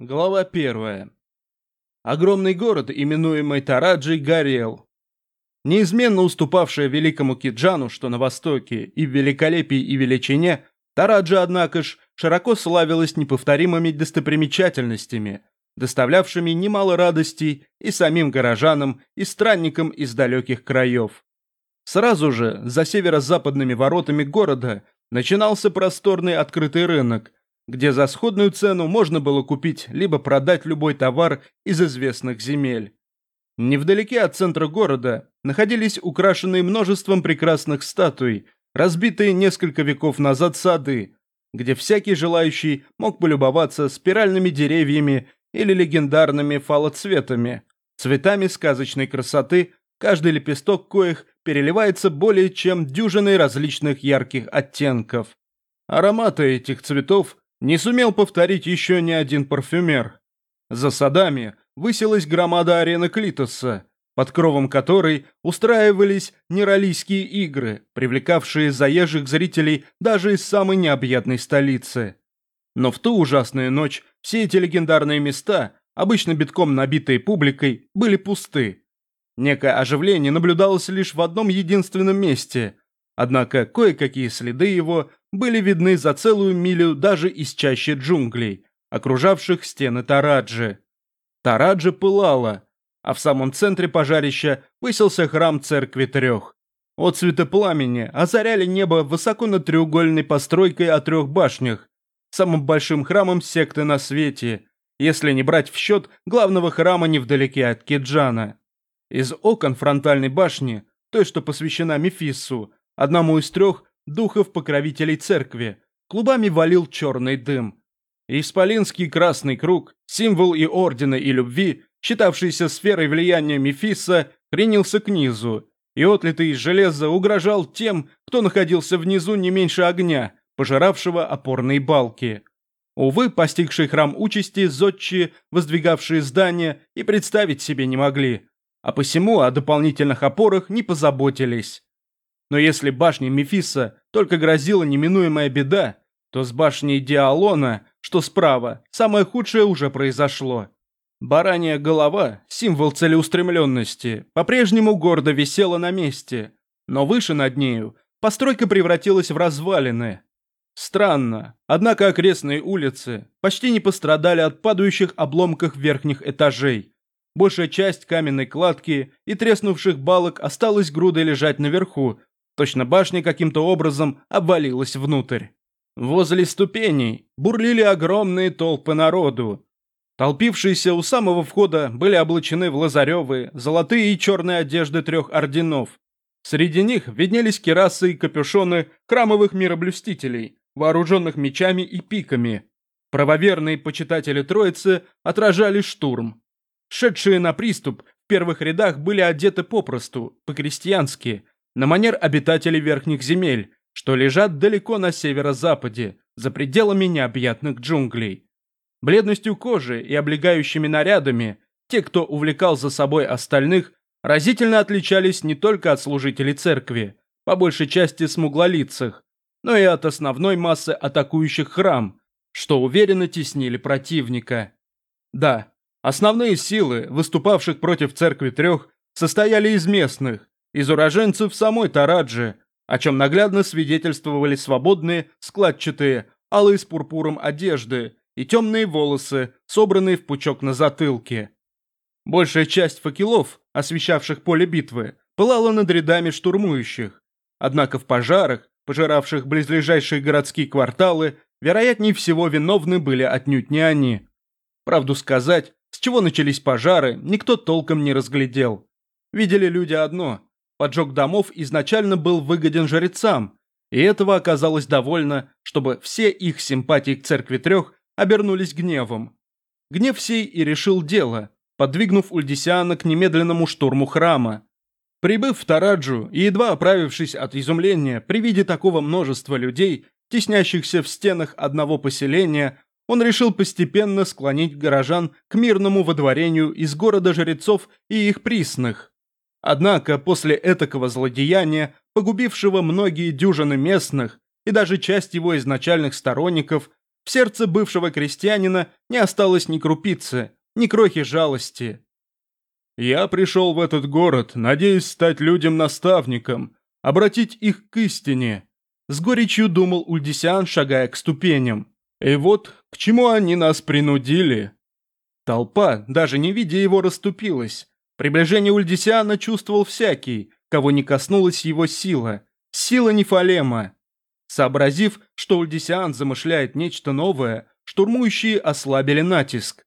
Глава первая. Огромный город, именуемый Тараджей, горел. Неизменно уступавшая великому Киджану, что на востоке, и в великолепии и величине, Тараджа, однако ж, широко славилась неповторимыми достопримечательностями, доставлявшими немало радостей и самим горожанам, и странникам из далеких краев. Сразу же, за северо-западными воротами города, начинался просторный открытый рынок – где за сходную цену можно было купить либо продать любой товар из известных земель. Невдалеке от центра города находились украшенные множеством прекрасных статуй, разбитые несколько веков назад сады, где всякий желающий мог полюбоваться спиральными деревьями или легендарными фалоцветами, цветами сказочной красоты, каждый лепесток коих переливается более чем дюжиной различных ярких оттенков. Ароматы этих цветов не сумел повторить еще ни один парфюмер. За садами высилась громада арены Клитоса, под кровом которой устраивались нералийские игры, привлекавшие заезжих зрителей даже из самой необъятной столицы. Но в ту ужасную ночь все эти легендарные места, обычно битком набитые публикой, были пусты. Некое оживление наблюдалось лишь в одном единственном месте, однако кое-какие следы его были видны за целую милю даже из чаще джунглей, окружавших стены Тараджи. Тараджи пылала, а в самом центре пожарища высился храм церкви трех. Отцветы пламени озаряли небо высоко над треугольной постройкой о трех башнях, самым большим храмом секты на свете, если не брать в счет главного храма невдалеке от Кеджана. Из окон фронтальной башни, той, что посвящена Мефиссу, одному из трех духов-покровителей церкви, клубами валил черный дым. Исполинский красный круг, символ и ордена, и любви, считавшийся сферой влияния Мефиса, кренился к низу, и отлитый из железа угрожал тем, кто находился внизу не меньше огня, пожиравшего опорные балки. Увы, постигший храм участи, зодчие, воздвигавшие здания, и представить себе не могли, а посему о дополнительных опорах не позаботились. Но если башне Мефиса только грозила неминуемая беда, то с башней Диалона, что справа, самое худшее уже произошло. Баранья голова, символ целеустремленности, по-прежнему гордо висела на месте, но выше над нею постройка превратилась в развалины. Странно, однако окрестные улицы почти не пострадали от падающих обломков верхних этажей. Большая часть каменной кладки и треснувших балок осталась грудой лежать наверху, Точно башня каким-то образом обвалилась внутрь. Возле ступеней бурлили огромные толпы народу. Толпившиеся у самого входа были облачены в лазаревые, золотые и черные одежды трех орденов. Среди них виднелись керасы и капюшоны храмовых мироблюстителей, вооруженных мечами и пиками. Правоверные почитатели Троицы отражали штурм. Шедшие на приступ в первых рядах были одеты попросту, по-крестьянски, на манер обитателей верхних земель, что лежат далеко на северо-западе, за пределами необъятных джунглей. Бледностью кожи и облегающими нарядами, те, кто увлекал за собой остальных, разительно отличались не только от служителей церкви, по большей части смуглолицых, но и от основной массы атакующих храм, что уверенно теснили противника. Да, основные силы, выступавших против церкви трех, состояли из местных, из уроженцев самой Тараджи, о чем наглядно свидетельствовали свободные, складчатые, алые с пурпуром одежды и темные волосы, собранные в пучок на затылке. Большая часть факелов, освещавших поле битвы, пылала над рядами штурмующих. Однако в пожарах, пожиравших близлежащие городские кварталы, вероятнее всего виновны были отнюдь не они. Правду сказать, с чего начались пожары, никто толком не разглядел. Видели люди одно Поджог домов изначально был выгоден жрецам, и этого оказалось довольно, чтобы все их симпатии к церкви трех обернулись гневом. Гнев сей и решил дело, подвигнув Ульдисиана к немедленному штурму храма. Прибыв в Тараджу и едва оправившись от изумления при виде такого множества людей, теснящихся в стенах одного поселения, он решил постепенно склонить горожан к мирному водворению из города жрецов и их присных. Однако после этакого злодеяния, погубившего многие дюжины местных и даже часть его изначальных сторонников, в сердце бывшего крестьянина не осталось ни крупицы, ни крохи жалости. «Я пришел в этот город, надеясь стать людям наставником, обратить их к истине», с горечью думал Ульдисиан, шагая к ступеням. «И вот, к чему они нас принудили?» Толпа, даже не видя его, расступилась. Приближение Ульдисиана чувствовал всякий, кого не коснулась его сила. Сила Нефалема. Сообразив, что Ульдисиан замышляет нечто новое, штурмующие ослабили натиск.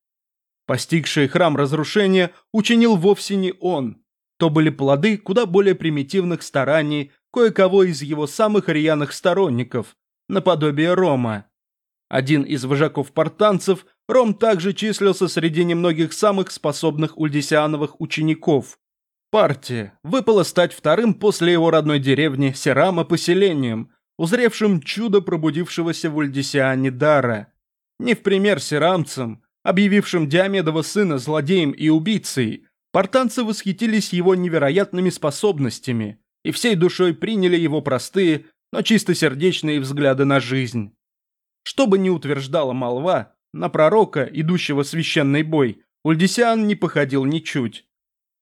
Постигший храм разрушения учинил вовсе не он. То были плоды куда более примитивных стараний кое-кого из его самых рьяных сторонников, наподобие Рома. Один из вожаков-портанцев, Ром также числился среди немногих самых способных ульдисиановых учеников. Партия выпала стать вторым после его родной деревни Серама поселением, узревшим чудо пробудившегося в Ульдисиане дара. Не в пример серамцам, объявившим Диамедова сына злодеем и убийцей, портанцы восхитились его невероятными способностями и всей душой приняли его простые, но чистосердечные взгляды на жизнь. Что бы ни утверждала молва, на пророка, идущего в священный бой, Ульдисиан не походил ничуть.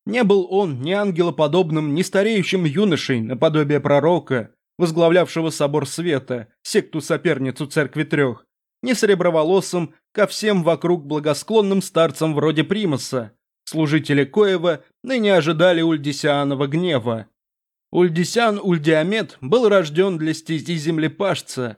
Не был он ни ангелоподобным, ни стареющим юношей, наподобие пророка, возглавлявшего собор света, секту-соперницу церкви трех, ни среброволосым, ко всем вокруг благосклонным старцам вроде Примаса, служители Коева ныне ожидали Ульдисианова гнева. Ульдисян Ульдиамет был рожден для стези землепашца,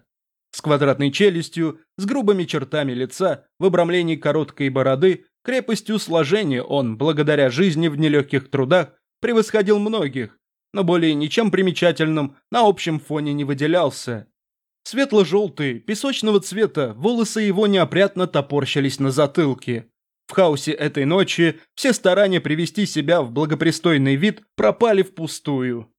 с квадратной челюстью, с грубыми чертами лица, в обрамлении короткой бороды, крепостью сложения он, благодаря жизни в нелегких трудах, превосходил многих, но более ничем примечательным на общем фоне не выделялся. Светло-желтые, песочного цвета, волосы его неопрятно топорщились на затылке. В хаосе этой ночи все старания привести себя в благопристойный вид пропали впустую.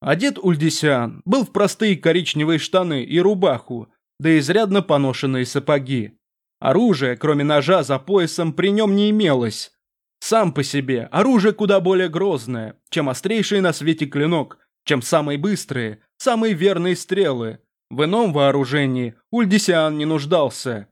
Одет Ульдисиан был в простые коричневые штаны и рубаху, да изрядно поношенные сапоги. Оружия, кроме ножа за поясом, при нем не имелось. Сам по себе оружие куда более грозное, чем острейший на свете клинок, чем самые быстрые, самые верные стрелы. В ином вооружении Ульдисиан не нуждался.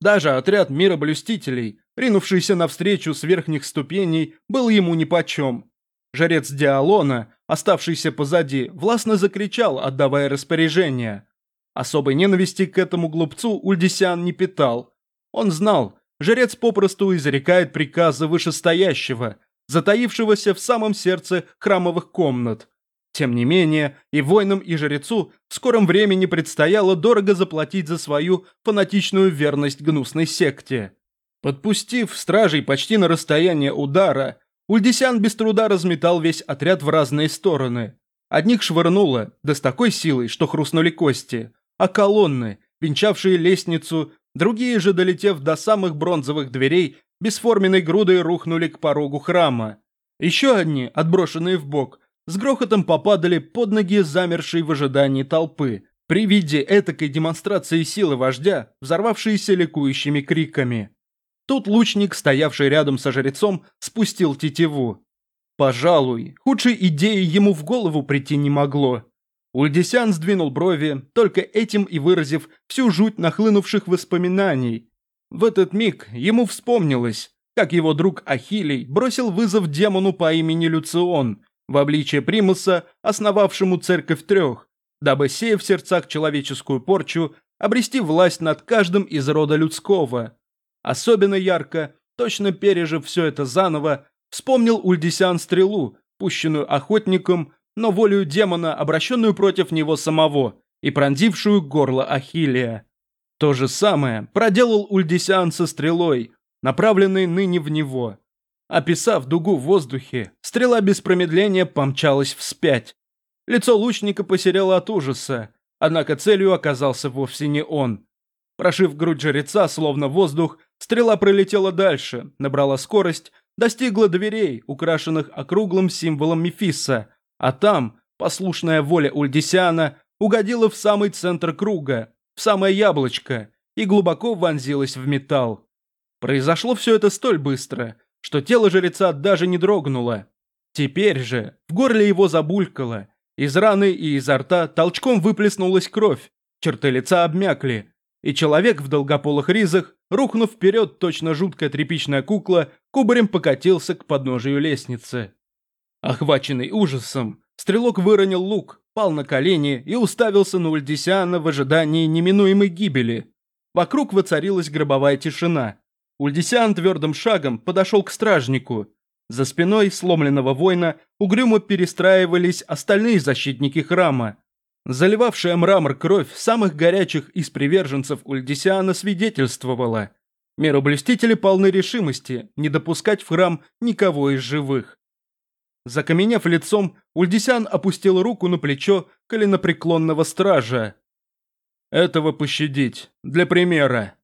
Даже отряд мироблюстителей, ринувшийся навстречу с верхних ступеней, был ему нипочем. Жрец Диалона, оставшийся позади, властно закричал, отдавая распоряжение. Особой ненависти к этому глупцу Ульдисян не питал. Он знал, жрец попросту изрекает приказы вышестоящего, затаившегося в самом сердце храмовых комнат. Тем не менее, и воинам, и жрецу в скором времени предстояло дорого заплатить за свою фанатичную верность гнусной секте. Подпустив стражей почти на расстояние удара, Ульдисян без труда разметал весь отряд в разные стороны. Одних швырнуло, да с такой силой, что хрустнули кости а колонны, венчавшие лестницу, другие же, долетев до самых бронзовых дверей, бесформенной грудой рухнули к порогу храма. Еще одни, отброшенные в бок, с грохотом попадали под ноги замершей в ожидании толпы, при виде этакой демонстрации силы вождя, взорвавшиеся ликующими криками. Тут лучник, стоявший рядом со жрецом, спустил тетиву. Пожалуй, худшей идеи ему в голову прийти не могло. Ульдисян сдвинул брови, только этим и выразив всю жуть нахлынувших воспоминаний. В этот миг ему вспомнилось, как его друг Ахилий бросил вызов демону по имени Люцион в обличье Примуса, основавшему церковь трех, дабы, сея в сердцах человеческую порчу, обрести власть над каждым из рода людского. Особенно ярко, точно пережив все это заново, вспомнил Ульдисян стрелу, пущенную охотником но волею демона, обращенную против него самого и пронзившую горло Ахиллия. То же самое проделал Ульдисиан со стрелой, направленной ныне в него. Описав дугу в воздухе, стрела без промедления помчалась вспять. Лицо лучника посерело от ужаса, однако целью оказался вовсе не он. Прошив грудь жреца, словно воздух, стрела пролетела дальше, набрала скорость, достигла дверей, украшенных округлым символом Мефиса, а там, послушная воля Ульдисиана, угодила в самый центр круга, в самое яблочко, и глубоко вонзилась в металл. Произошло все это столь быстро, что тело жреца даже не дрогнуло. Теперь же в горле его забулькало, из раны и изо рта толчком выплеснулась кровь, черты лица обмякли, и человек в долгополых ризах, рухнув вперед точно жуткая тряпичная кукла, кубарем покатился к подножию лестницы. Охваченный ужасом, стрелок выронил лук, пал на колени и уставился на Ульдисиана в ожидании неминуемой гибели. Вокруг воцарилась гробовая тишина. Ульдисиан твердым шагом подошел к стражнику. За спиной сломленного воина угрюмо перестраивались остальные защитники храма. Заливавшая мрамор кровь самых горячих из приверженцев Ульдисиана свидетельствовала. Мироблюстители полны решимости не допускать в храм никого из живых. Закаменев лицом, Ульдисян опустил руку на плечо коленопреклонного стража. «Этого пощадить, для примера».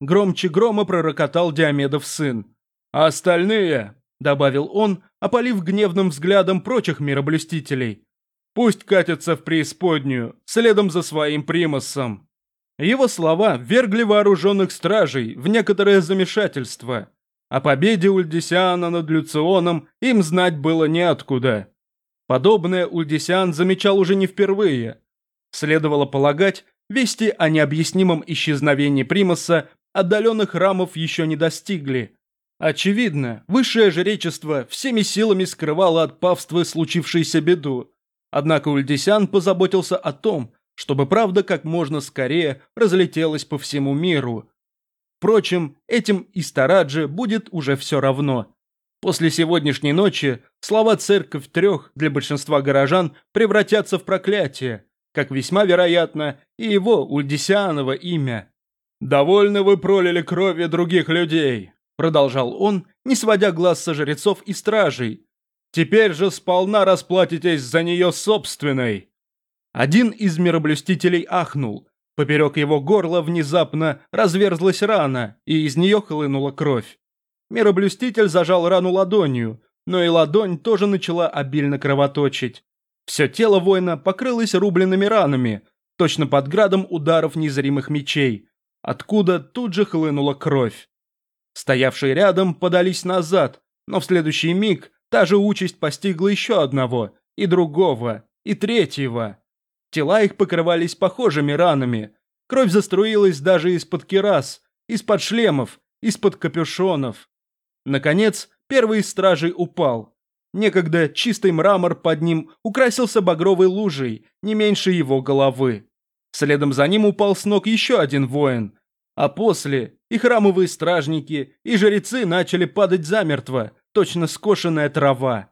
Громче грома пророкотал Диомедов сын. «А остальные», — добавил он, опалив гневным взглядом прочих мироблюстителей, Пусть катятся в преисподнюю, следом за своим примасом. Его слова вергли вооруженных стражей в некоторое замешательство. О победе Ульдисиана над Люционом им знать было неоткуда. Подобное Ульдисиан замечал уже не впервые. Следовало полагать, вести о необъяснимом исчезновении примаса отдаленных храмов еще не достигли. Очевидно, высшее жречество всеми силами скрывало от павства случившуюся беду, Однако Ульдисян позаботился о том, чтобы правда как можно скорее разлетелась по всему миру. Впрочем, этим и Старадже будет уже все равно. После сегодняшней ночи слова «церковь трех» для большинства горожан превратятся в проклятие, как весьма вероятно и его Ульдисианова имя. «Довольно вы пролили крови других людей», — продолжал он, не сводя глаз со жрецов и стражей, Теперь же сполна расплатитесь за нее собственной!» Один из мироблюстителей ахнул. Поперек его горла внезапно разверзлась рана, и из нее хлынула кровь. Мироблюститель зажал рану ладонью, но и ладонь тоже начала обильно кровоточить. Все тело воина покрылось рубленными ранами, точно под градом ударов незримых мечей, откуда тут же хлынула кровь. Стоявшие рядом подались назад, но в следующий миг Та же участь постигла еще одного, и другого, и третьего. Тела их покрывались похожими ранами. Кровь заструилась даже из-под кирас, из-под шлемов, из-под капюшонов. Наконец, первый из стражей упал. Некогда чистый мрамор под ним украсился багровой лужей, не меньше его головы. Следом за ним упал с ног еще один воин. А после и храмовые стражники, и жрецы начали падать замертво, точно скошенная трава.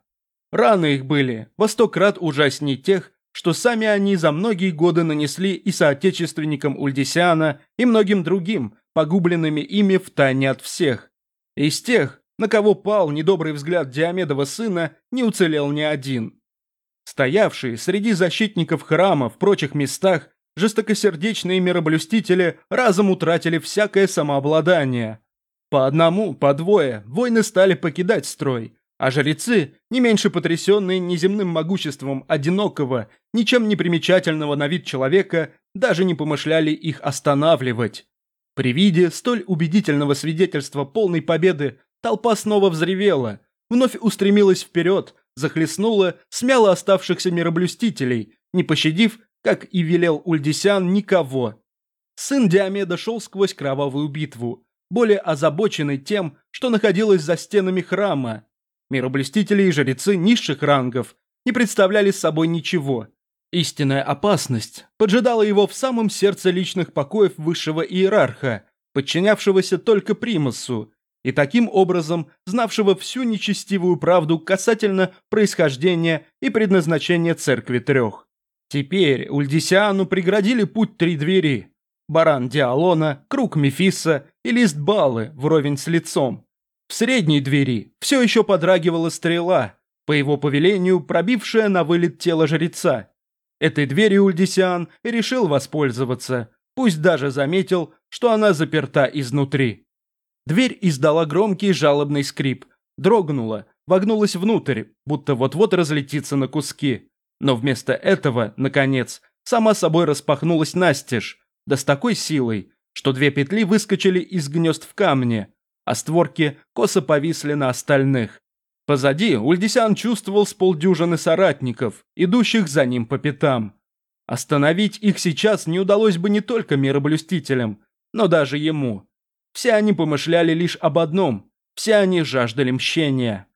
Раны их были во сто крат ужасней тех, что сами они за многие годы нанесли и соотечественникам Ульдисиана, и многим другим, погубленными ими в тайне от всех. Из тех, на кого пал недобрый взгляд Диомедова сына, не уцелел ни один. Стоявшие среди защитников храма в прочих местах, жестокосердечные мироблюстители разом утратили всякое самообладание, по одному, по двое, воины стали покидать строй, а жрецы, не меньше потрясенные неземным могуществом одинокого, ничем не примечательного на вид человека, даже не помышляли их останавливать. При виде столь убедительного свидетельства полной победы толпа снова взревела, вновь устремилась вперед, захлестнула, смяла оставшихся мироблюстителей, не пощадив, как и велел Ульдисян, никого. Сын Диомеда шел сквозь кровавую битву, более озабоченный тем, что находилось за стенами храма. Мироблюстители и жрецы низших рангов не представляли собой ничего. Истинная опасность поджидала его в самом сердце личных покоев высшего иерарха, подчинявшегося только примасу, и таким образом знавшего всю нечестивую правду касательно происхождения и предназначения церкви трех. Теперь Ульдисиану преградили путь три двери, баран Диалона, круг Мефиса и лист Балы вровень с лицом. В средней двери все еще подрагивала стрела, по его повелению пробившая на вылет тело жреца. Этой дверью Ульдисиан решил воспользоваться, пусть даже заметил, что она заперта изнутри. Дверь издала громкий жалобный скрип, дрогнула, вогнулась внутрь, будто вот-вот разлетится на куски. Но вместо этого, наконец, сама собой распахнулась настежь, да с такой силой, что две петли выскочили из гнезд в камне, а створки косо повисли на остальных. Позади Ульдисян чувствовал с полдюжины соратников, идущих за ним по пятам. Остановить их сейчас не удалось бы не только мироблюстителям, но даже ему. Все они помышляли лишь об одном, все они жаждали мщения.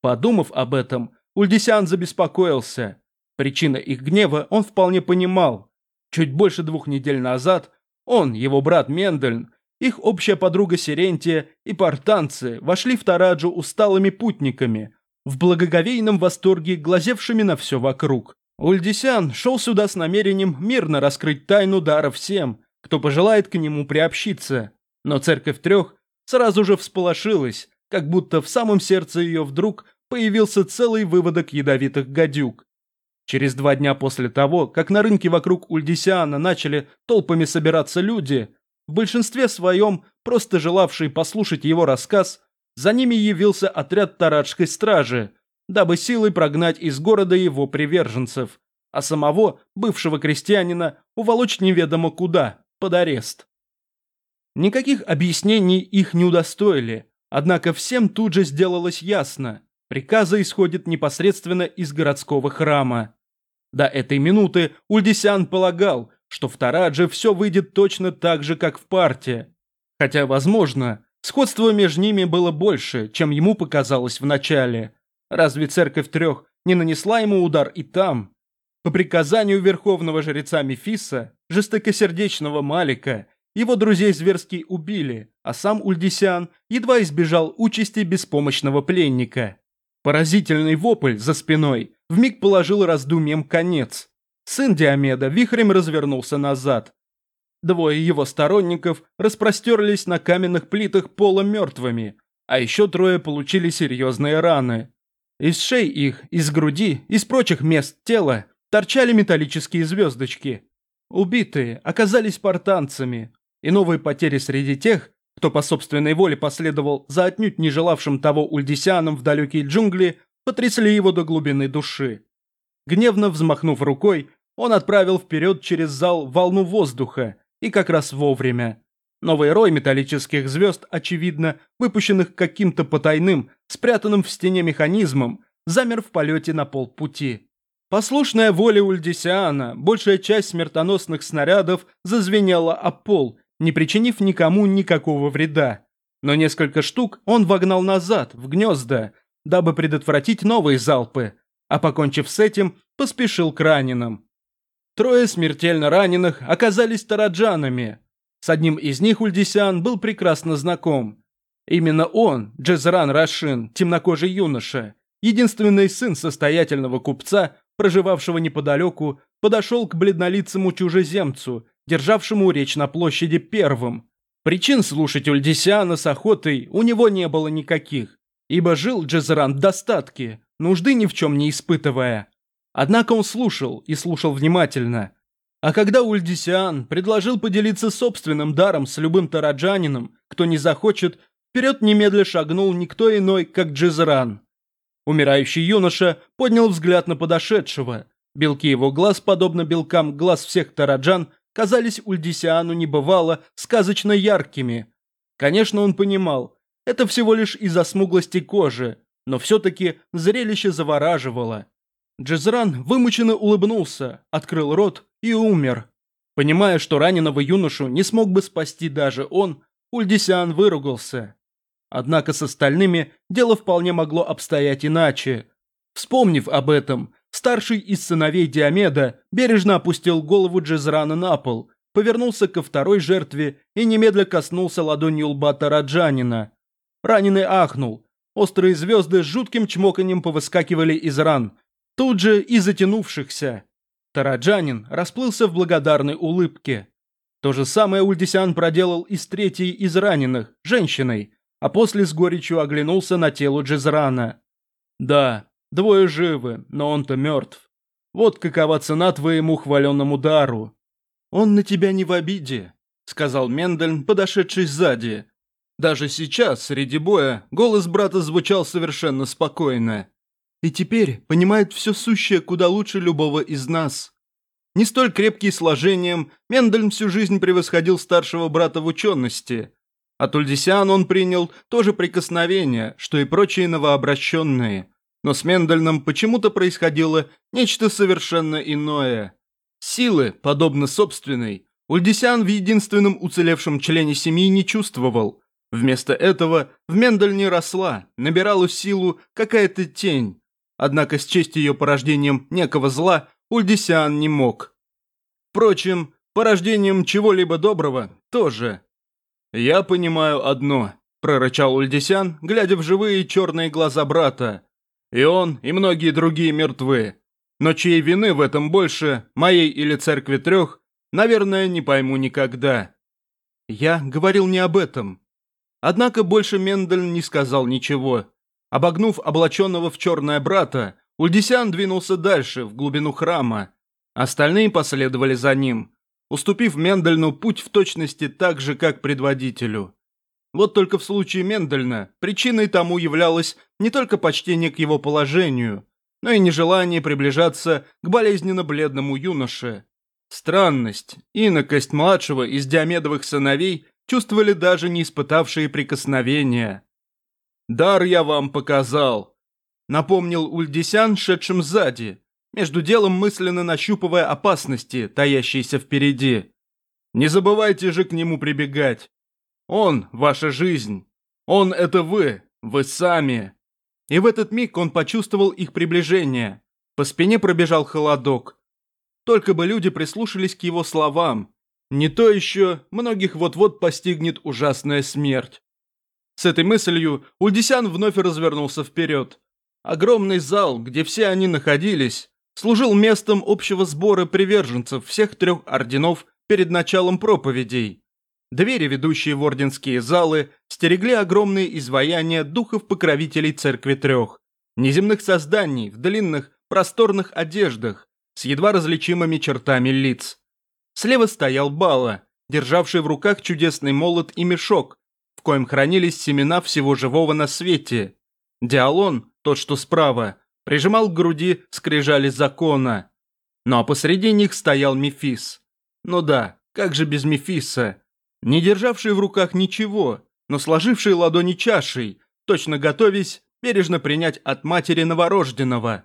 Подумав об этом, Ульдисян забеспокоился. Причина их гнева он вполне понимал. Чуть больше двух недель назад он, его брат Мендельн, их общая подруга Сирентия и портанцы вошли в Тараджу усталыми путниками, в благоговейном восторге глазевшими на все вокруг. Ульдисян шел сюда с намерением мирно раскрыть тайну дара всем, кто пожелает к нему приобщиться. Но церковь трех сразу же всполошилась, как будто в самом сердце ее вдруг появился целый выводок ядовитых гадюк. Через два дня после того, как на рынке вокруг Ульдисиана начали толпами собираться люди, в большинстве своем просто желавшие послушать его рассказ, за ними явился отряд тараджской стражи, дабы силой прогнать из города его приверженцев, а самого, бывшего крестьянина, уволочь неведомо куда, под арест. Никаких объяснений их не удостоили, однако всем тут же сделалось ясно, приказы исходят непосредственно из городского храма. До этой минуты Ульдисян полагал, что в Тарадже все выйдет точно так же, как в партии. Хотя, возможно, сходство между ними было больше, чем ему показалось в начале. Разве церковь трех не нанесла ему удар и там? По приказанию верховного жреца Мефиса, жестокосердечного Малика, его друзей зверски убили, а сам Ульдисян едва избежал участи беспомощного пленника. Поразительный вопль за спиной вмиг положил раздумьем конец. Сын Диомеда вихрем развернулся назад. Двое его сторонников распростерлись на каменных плитах пола мертвыми, а еще трое получили серьезные раны. Из шеи их, из груди, из прочих мест тела торчали металлические звездочки. Убитые оказались спартанцами, и новые потери среди тех, кто по собственной воле последовал за отнюдь не желавшим того ульдисианом в далекие джунгли, потрясли его до глубины души. Гневно взмахнув рукой, он отправил вперед через зал волну воздуха, и как раз вовремя. Новый рой металлических звезд, очевидно, выпущенных каким-то потайным, спрятанным в стене механизмом, замер в полете на полпути. Послушная воля Ульдисиана, большая часть смертоносных снарядов зазвенела о пол, не причинив никому никакого вреда. Но несколько штук он вогнал назад, в гнезда, дабы предотвратить новые залпы, а покончив с этим, поспешил к раненым. Трое смертельно раненых оказались тараджанами. С одним из них Ульдисян был прекрасно знаком. Именно он, Джезран Рашин, темнокожий юноша, единственный сын состоятельного купца, проживавшего неподалеку, подошел к бледнолицему чужеземцу, державшему речь на площади первым. Причин слушать Ульдисиана с охотой у него не было никаких, ибо жил Джезран в достатке, нужды ни в чем не испытывая. Однако он слушал и слушал внимательно. А когда Ульдисиан предложил поделиться собственным даром с любым тараджанином, кто не захочет, вперед немедля шагнул никто иной, как Джизран. Умирающий юноша поднял взгляд на подошедшего. Белки его глаз, подобно белкам глаз всех тараджан, казались Ульдисиану небывало сказочно яркими. Конечно, он понимал, это всего лишь из-за смуглости кожи, но все-таки зрелище завораживало. Джезран вымученно улыбнулся, открыл рот и умер. Понимая, что раненого юношу не смог бы спасти даже он, Ульдисиан выругался. Однако с остальными дело вполне могло обстоять иначе. Вспомнив об этом, старший из сыновей Диомеда бережно опустил голову Джезрана на пол, повернулся ко второй жертве и немедля коснулся ладонью лба Тараджанина. Раненый ахнул. Острые звезды с жутким чмоканьем повыскакивали из ран, тут же и затянувшихся. Тараджанин расплылся в благодарной улыбке. То же самое Ульдисян проделал и с третьей из раненых, женщиной, а после с горечью оглянулся на тело Джезрана. «Да, двое живы, но он-то мертв. Вот какова цена твоему хваленному дару». «Он на тебя не в обиде», — сказал Мендельн, подошедший сзади. Даже сейчас, среди боя, голос брата звучал совершенно спокойно и теперь понимает все сущее куда лучше любого из нас. Не столь крепкий сложением, Мендельн всю жизнь превосходил старшего брата в учености. От Ульдисиан он принял тоже прикосновение, что и прочие новообращенные. Но с Мендельном почему-то происходило нечто совершенно иное. Силы, подобно собственной, Ульдисян в единственном уцелевшем члене семьи не чувствовал. Вместо этого в Мендельне росла, набирала силу какая-то тень. Однако счесть ее порождением некого зла Ульдисян не мог. Впрочем, порождением чего-либо доброго тоже. «Я понимаю одно», – прорычал Ульдисян, глядя в живые черные глаза брата. «И он, и многие другие мертвы. Но чьей вины в этом больше, моей или церкви трех, наверное, не пойму никогда». Я говорил не об этом. Однако больше Мендель не сказал ничего. Обогнув облаченного в черное брата, Ульдисян двинулся дальше, в глубину храма. Остальные последовали за ним, уступив Мендельну путь в точности так же, как предводителю. Вот только в случае Мендельна причиной тому являлось не только почтение к его положению, но и нежелание приближаться к болезненно бледному юноше. Странность, инокость младшего из Диомедовых сыновей чувствовали даже не испытавшие прикосновения. «Дар я вам показал», — напомнил Ульдисян, шедшим сзади, между делом мысленно нащупывая опасности, таящиеся впереди. «Не забывайте же к нему прибегать. Он – ваша жизнь. Он – это вы, вы сами». И в этот миг он почувствовал их приближение. По спине пробежал холодок. Только бы люди прислушались к его словам. Не то еще многих вот-вот постигнет ужасная смерть. С этой мыслью Ульдисян вновь развернулся вперед. Огромный зал, где все они находились, служил местом общего сбора приверженцев всех трех орденов перед началом проповедей. Двери, ведущие в орденские залы, стерегли огромные изваяния духов-покровителей церкви трех, неземных созданий в длинных, просторных одеждах, с едва различимыми чертами лиц. Слева стоял Бала, державший в руках чудесный молот и мешок, в коем хранились семена всего живого на свете. Диалон, тот, что справа, прижимал к груди скрижали закона. Ну а посреди них стоял Мефис. Ну да, как же без Мефиса? не державший в руках ничего, но сложивший ладони чашей, точно готовясь бережно принять от матери новорожденного.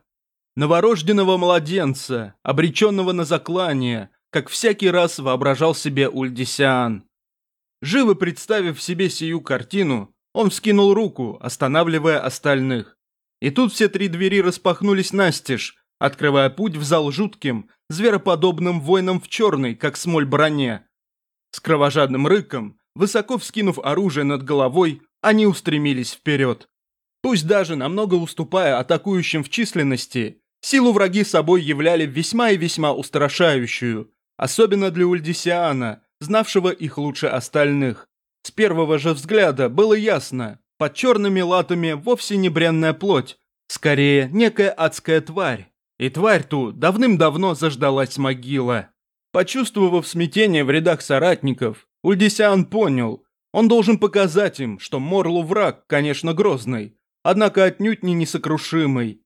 Новорожденного младенца, обреченного на заклание, как всякий раз воображал себе Ульдисиан. Живо представив себе сию картину, он вскинул руку, останавливая остальных. И тут все три двери распахнулись настежь, открывая путь в зал жутким, звероподобным воинам в черной, как смоль броне, с кровожадным рыком, высоко вскинув оружие над головой, они устремились вперед. Пусть даже намного уступая атакующим в численности, силу враги собой являли весьма и весьма устрашающую, особенно для Ульдисиана, знавшего их лучше остальных. С первого же взгляда было ясно, под черными латами вовсе не бренная плоть, скорее некая адская тварь. И тварь ту давным-давно заждалась могила. Почувствовав смятение в рядах соратников, Ульдисян понял, он должен показать им, что Морлу враг, конечно, грозный, однако отнюдь не несокрушимый.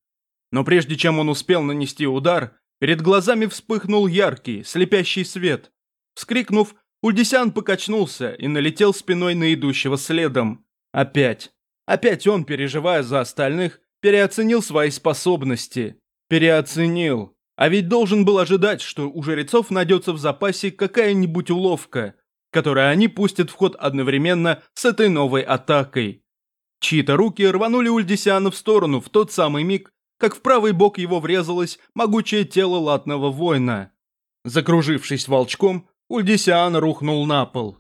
Но прежде чем он успел нанести удар, перед глазами вспыхнул яркий, слепящий свет. Вскрикнув, Ульдисян покачнулся и налетел спиной на идущего следом. Опять. Опять он, переживая за остальных, переоценил свои способности. Переоценил. А ведь должен был ожидать, что у жрецов найдется в запасе какая-нибудь уловка, которую они пустят в ход одновременно с этой новой атакой. Чьи-то руки рванули Ульдисиана в сторону в тот самый миг, как в правый бок его врезалось могучее тело латного воина. Закружившись волчком, Ульдисиан рухнул на пол.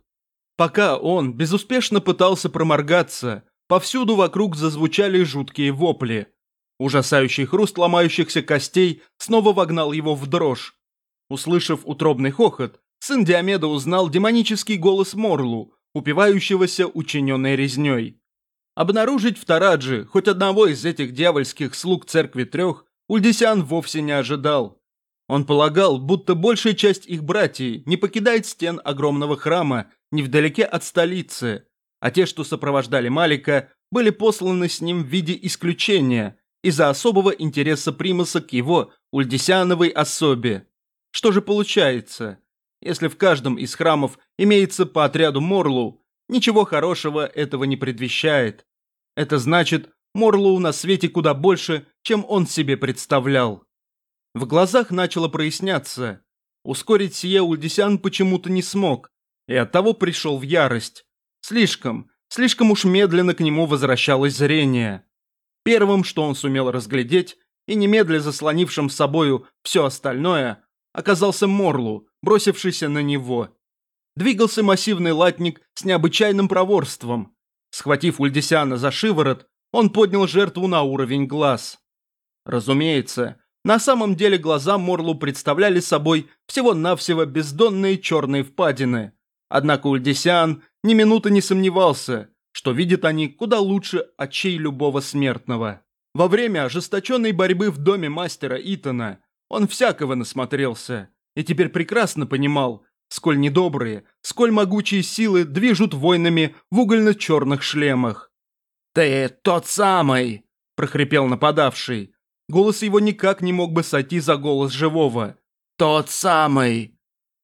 Пока он безуспешно пытался проморгаться, повсюду вокруг зазвучали жуткие вопли – Ужасающий хруст ломающихся костей снова вогнал его в дрожь. Услышав утробный хохот, сын Диомеда узнал демонический голос Морлу, упивающегося учиненной резней. Обнаружить в Тараджи хоть одного из этих дьявольских слуг церкви трех Ульдисян вовсе не ожидал. Он полагал, будто большая часть их братьев не покидает стен огромного храма невдалеке от столицы, а те, что сопровождали Малика, были посланы с ним в виде исключения, из-за особого интереса Примаса к его ульдисяновой особе. Что же получается? Если в каждом из храмов имеется по отряду Морлу, ничего хорошего этого не предвещает. Это значит, Морлу на свете куда больше, чем он себе представлял. В глазах начало проясняться. Ускорить сие Ульдисян почему-то не смог, и оттого пришел в ярость. Слишком, слишком уж медленно к нему возвращалось зрение. Первым, что он сумел разглядеть, и немедля заслонившим собою все остальное, оказался Морлу, бросившийся на него. Двигался массивный латник с необычайным проворством. Схватив Ульдисяна за шиворот, он поднял жертву на уровень глаз. Разумеется, на самом деле глаза Морлу представляли собой всего-навсего бездонные черные впадины. Однако Ульдисян ни минуты не сомневался, что видят они куда лучше очей любого смертного. Во время ожесточенной борьбы в доме мастера Итана он всякого насмотрелся и теперь прекрасно понимал, сколь недобрые, сколь могучие силы движут войнами в угольно-черных шлемах. «Ты тот самый!» – прохрипел нападавший. Голос его никак не мог бы сойти за голос живого. «Тот самый!»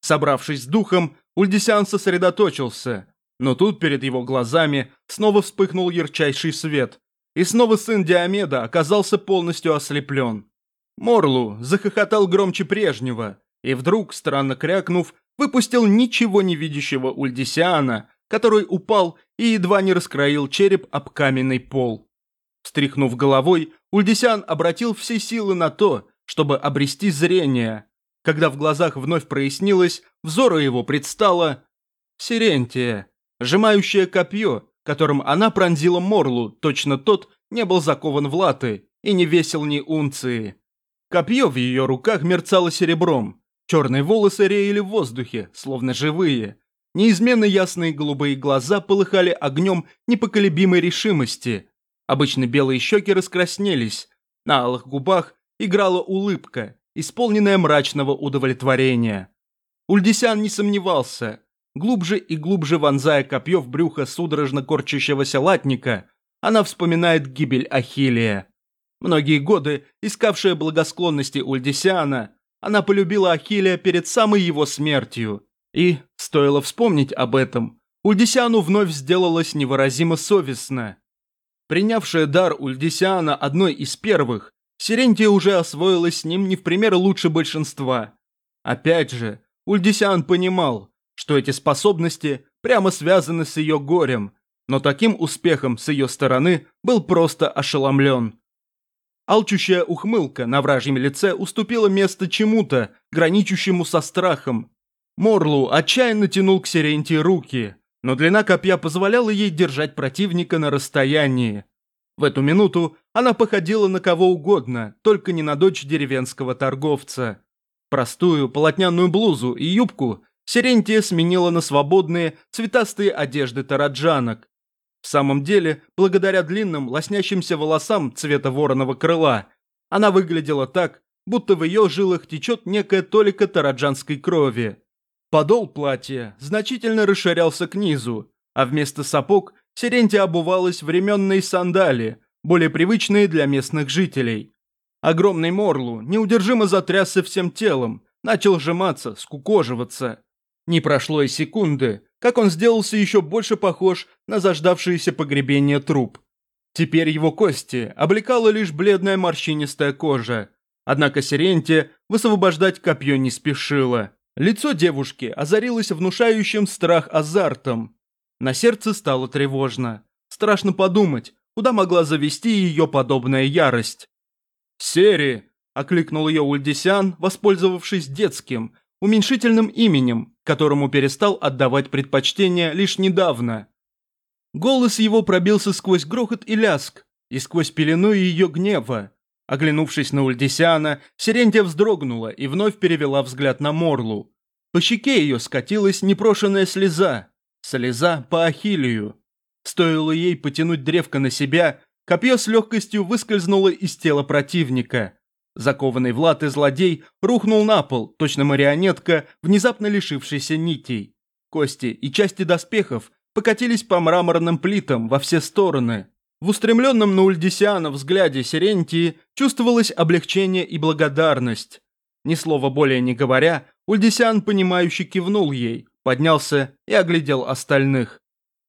Собравшись с духом, Ульдисян сосредоточился, но тут перед его глазами снова вспыхнул ярчайший свет, и снова сын Диомеда оказался полностью ослеплен. Морлу захохотал громче прежнего, и вдруг, странно крякнув, выпустил ничего не видящего Ульдисиана, который упал и едва не раскроил череп об каменный пол. Встряхнув головой, Ульдисиан обратил все силы на то, чтобы обрести зрение. Когда в глазах вновь прояснилось, взору его предстала Сирентия, сжимающая копье, которым она пронзила Морлу, точно тот не был закован в латы и не весил ни унции. Копье в ее руках мерцало серебром, черные волосы реяли в воздухе, словно живые. Неизменно ясные голубые глаза полыхали огнем непоколебимой решимости. Обычно белые щеки раскраснелись, на алых губах играла улыбка, исполненная мрачного удовлетворения. Ульдисян не сомневался. Глубже и глубже вонзая копье в брюхо судорожно корчащегося латника, она вспоминает гибель Ахиллия. Многие годы, искавшая благосклонности Ульдисиана, она полюбила Ахиллия перед самой его смертью. И, стоило вспомнить об этом, Ульдисиану вновь сделалось невыразимо совестно. Принявшая дар Ульдисиана одной из первых, Сирентия уже освоилась с ним не в пример лучше большинства. Опять же, Ульдисиан понимал, что эти способности прямо связаны с ее горем, но таким успехом с ее стороны был просто ошеломлен. Алчущая ухмылка на вражьем лице уступила место чему-то, граничущему со страхом. Морлу отчаянно тянул к Сиренте руки, но длина копья позволяла ей держать противника на расстоянии. В эту минуту она походила на кого угодно, только не на дочь деревенского торговца. Простую полотняную блузу и юбку Сирентия сменила на свободные цветастые одежды тараджанок. В самом деле, благодаря длинным, лоснящимся волосам цвета вороного крыла, она выглядела так, будто в ее жилах течет некая толика тараджанской крови. Подол платья значительно расширялся к низу, а вместо сапог Сирентия обувалась временные сандали, более привычные для местных жителей. Огромный Морлу неудержимо затрясся всем телом, начал сжиматься, скукоживаться. Не прошло и секунды, как он сделался еще больше похож на заждавшееся погребение труп. Теперь его кости облекала лишь бледная морщинистая кожа. Однако Сиренте высвобождать копье не спешила. Лицо девушки озарилось внушающим страх азартом. На сердце стало тревожно. Страшно подумать, куда могла завести ее подобная ярость. «Сери!» – окликнул ее Ульдисян, воспользовавшись детским, уменьшительным именем, которому перестал отдавать предпочтение лишь недавно. Голос его пробился сквозь грохот и ляск, и сквозь пелену ее гнева. Оглянувшись на Ульдисиана, Сирентия вздрогнула и вновь перевела взгляд на Морлу. По щеке ее скатилась непрошенная слеза, слеза по Ахиллию. Стоило ей потянуть древко на себя, копье с легкостью выскользнуло из тела противника. Закованный в латы злодей рухнул на пол, точно марионетка, внезапно лишившийся нитей. Кости и части доспехов покатились по мраморным плитам во все стороны. В устремленном на Ульдисиана взгляде Сирентии чувствовалось облегчение и благодарность. Ни слова более не говоря, Ульдисиан, понимающе кивнул ей, поднялся и оглядел остальных.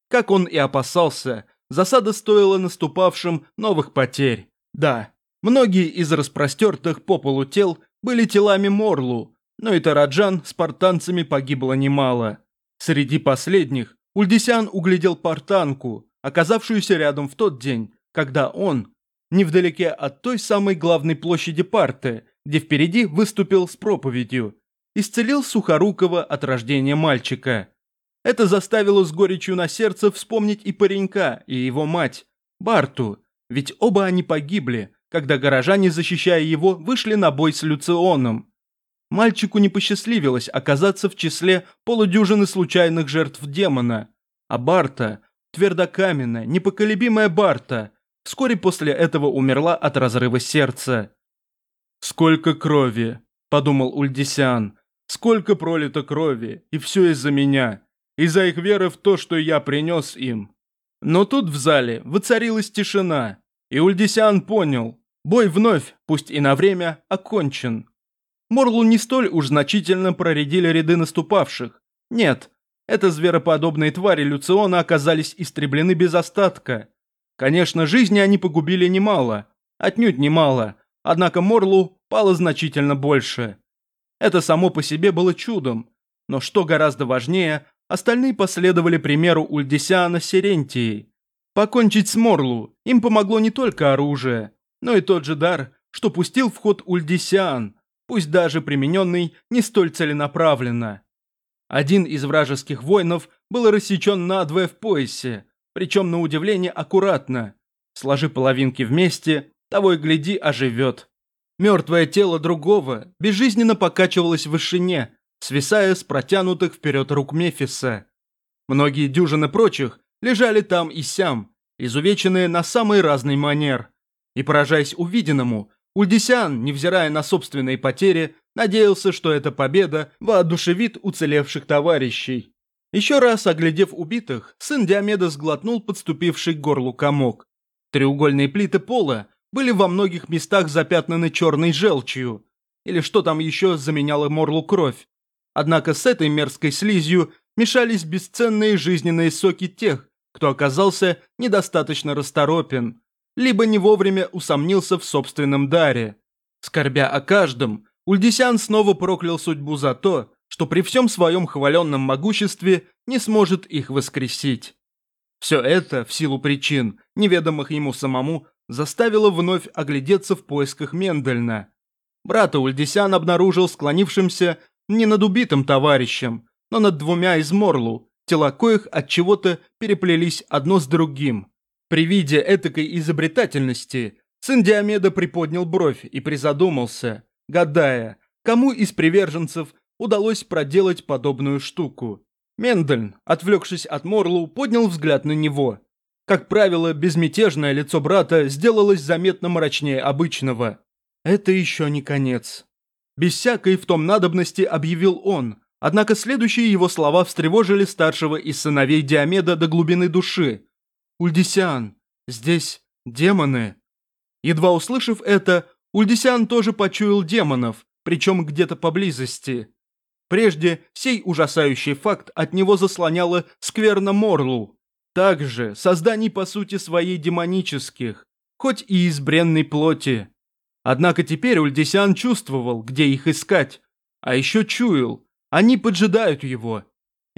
Как он и опасался, засада стоила наступавшим новых потерь. Да, Многие из распростертых по полу тел были телами Морлу, но и тараджан спартанцами погибло немало. Среди последних Ульдисян углядел портанку, оказавшуюся рядом в тот день, когда он, невдалеке от той самой главной площади Парты, где впереди выступил с проповедью, исцелил Сухорукова от рождения мальчика. Это заставило с горечью на сердце вспомнить и паренька, и его мать, Барту, ведь оба они погибли, когда горожане, защищая его, вышли на бой с Люционом. Мальчику не посчастливилось оказаться в числе полудюжины случайных жертв демона, а Барта, твердокаменная, непоколебимая Барта, вскоре после этого умерла от разрыва сердца. «Сколько крови!» – подумал Ульдисян. «Сколько пролито крови, и все из-за меня, из-за их веры в то, что я принес им». Но тут в зале воцарилась тишина, и Ульдисян понял, бой вновь, пусть и на время, окончен. Морлу не столь уж значительно проредили ряды наступавших. Нет, это звероподобные твари Люциона оказались истреблены без остатка. Конечно, жизни они погубили немало, отнюдь немало, однако Морлу пало значительно больше. Это само по себе было чудом, но что гораздо важнее, остальные последовали примеру Ульдисиана Серентии. Покончить с Морлу им помогло не только оружие, но и тот же дар, что пустил в ход Ульдисиан, пусть даже примененный не столь целенаправленно. Один из вражеских воинов был рассечен надвое в поясе, причем на удивление аккуратно. Сложи половинки вместе, того и гляди оживет. Мертвое тело другого безжизненно покачивалось в вышине, свисая с протянутых вперед рук Мефиса. Многие дюжины прочих лежали там и сям, изувеченные на самый разный манер. И поражаясь увиденному, Ульдисян, невзирая на собственные потери, надеялся, что эта победа воодушевит уцелевших товарищей. Еще раз оглядев убитых, сын Диомеда сглотнул подступивший к горлу комок. Треугольные плиты пола были во многих местах запятнаны черной желчью, или что там еще заменяло морлу кровь. Однако с этой мерзкой слизью мешались бесценные жизненные соки тех, кто оказался недостаточно расторопен либо не вовремя усомнился в собственном даре. Скорбя о каждом, Ульдисян снова проклял судьбу за то, что при всем своем хваленном могуществе не сможет их воскресить. Все это, в силу причин, неведомых ему самому, заставило вновь оглядеться в поисках Мендельна. Брата Ульдисян обнаружил склонившимся не над убитым товарищем, но над двумя из Морлу, тела коих от чего-то переплелись одно с другим. При виде этакой изобретательности сын Диомеда приподнял бровь и призадумался, гадая, кому из приверженцев удалось проделать подобную штуку. Мендельн, отвлекшись от Морлу, поднял взгляд на него. Как правило, безмятежное лицо брата сделалось заметно мрачнее обычного. «Это еще не конец». Без всякой в том надобности объявил он, однако следующие его слова встревожили старшего из сыновей Диомеда до глубины души, Ульдисян, здесь демоны». Едва услышав это, Ульдисян тоже почуял демонов, причем где-то поблизости. Прежде сей ужасающий факт от него заслоняло скверно Морлу. Также созданий по сути своей демонических, хоть и из бренной плоти. Однако теперь Ульдисян чувствовал, где их искать. А еще чуял, они поджидают его,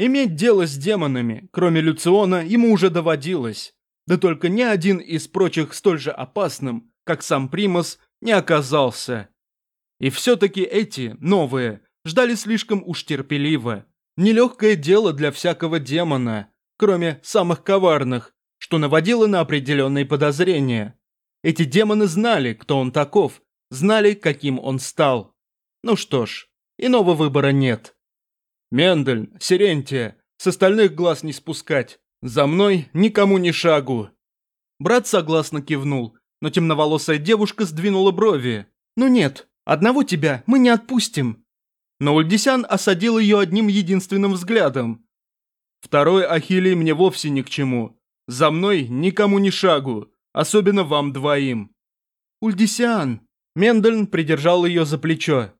Иметь дело с демонами, кроме Люциона, ему уже доводилось. Да только ни один из прочих столь же опасным, как сам Примас, не оказался. И все-таки эти, новые, ждали слишком уж терпеливо. Нелегкое дело для всякого демона, кроме самых коварных, что наводило на определенные подозрения. Эти демоны знали, кто он таков, знали, каким он стал. Ну что ж, иного выбора нет. Мендель, Сирентия, с остальных глаз не спускать. За мной никому ни шагу». Брат согласно кивнул, но темноволосая девушка сдвинула брови. «Ну нет, одного тебя мы не отпустим». Но Ульдисян осадил ее одним единственным взглядом. «Второй Ахилий мне вовсе ни к чему. За мной никому ни шагу, особенно вам двоим». «Ульдисян!» Мендельн придержал ее за плечо.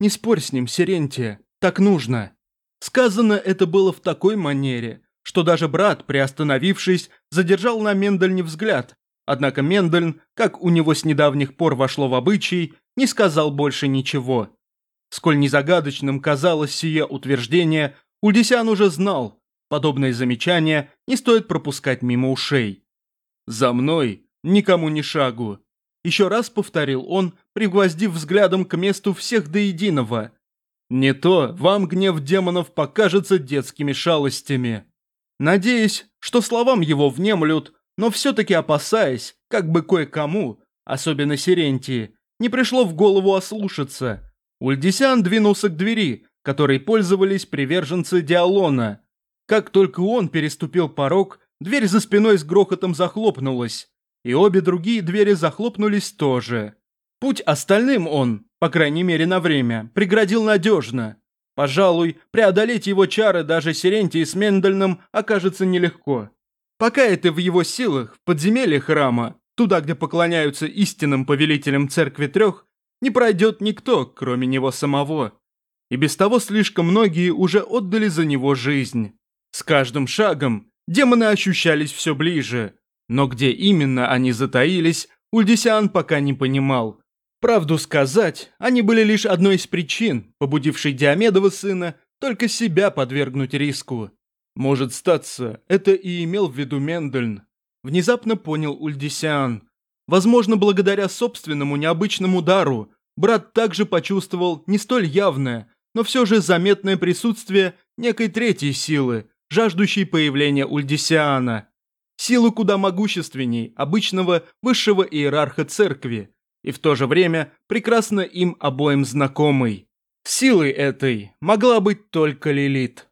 «Не спорь с ним, Сирентия, так нужно». Сказано это было в такой манере, что даже брат, приостановившись, задержал на Мендельне взгляд. Однако Мендельн, как у него с недавних пор вошло в обычай, не сказал больше ничего. Сколь незагадочным казалось сие утверждение, Ульдисян уже знал, подобные замечания не стоит пропускать мимо ушей. «За мной никому ни шагу», – еще раз повторил он, пригвоздив взглядом к месту всех до единого. «Не то вам гнев демонов покажется детскими шалостями». Надеясь, что словам его внемлют, но все-таки опасаясь, как бы кое-кому, особенно Сирентии, не пришло в голову ослушаться. Ульдисян двинулся к двери, которой пользовались приверженцы Диалона. Как только он переступил порог, дверь за спиной с грохотом захлопнулась, и обе другие двери захлопнулись тоже. Путь остальным он, по крайней мере на время, преградил надежно. Пожалуй, преодолеть его чары даже Сирентии с Мендельным окажется нелегко. Пока это в его силах, в подземелье храма, туда, где поклоняются истинным повелителям Церкви Трех, не пройдет никто, кроме него самого. И без того слишком многие уже отдали за него жизнь. С каждым шагом демоны ощущались все ближе, но где именно они затаились, Ульдисиан пока не понимал. Правду сказать, они были лишь одной из причин, побудившей Диомедова сына только себя подвергнуть риску. Может статься, это и имел в виду Мендельн. Внезапно понял Ульдисиан. Возможно, благодаря собственному необычному дару, брат также почувствовал не столь явное, но все же заметное присутствие некой третьей силы, жаждущей появления Ульдисиана. Силы куда могущественней обычного высшего иерарха церкви, и в то же время прекрасно им обоим знакомой. Силой этой могла быть только Лилит.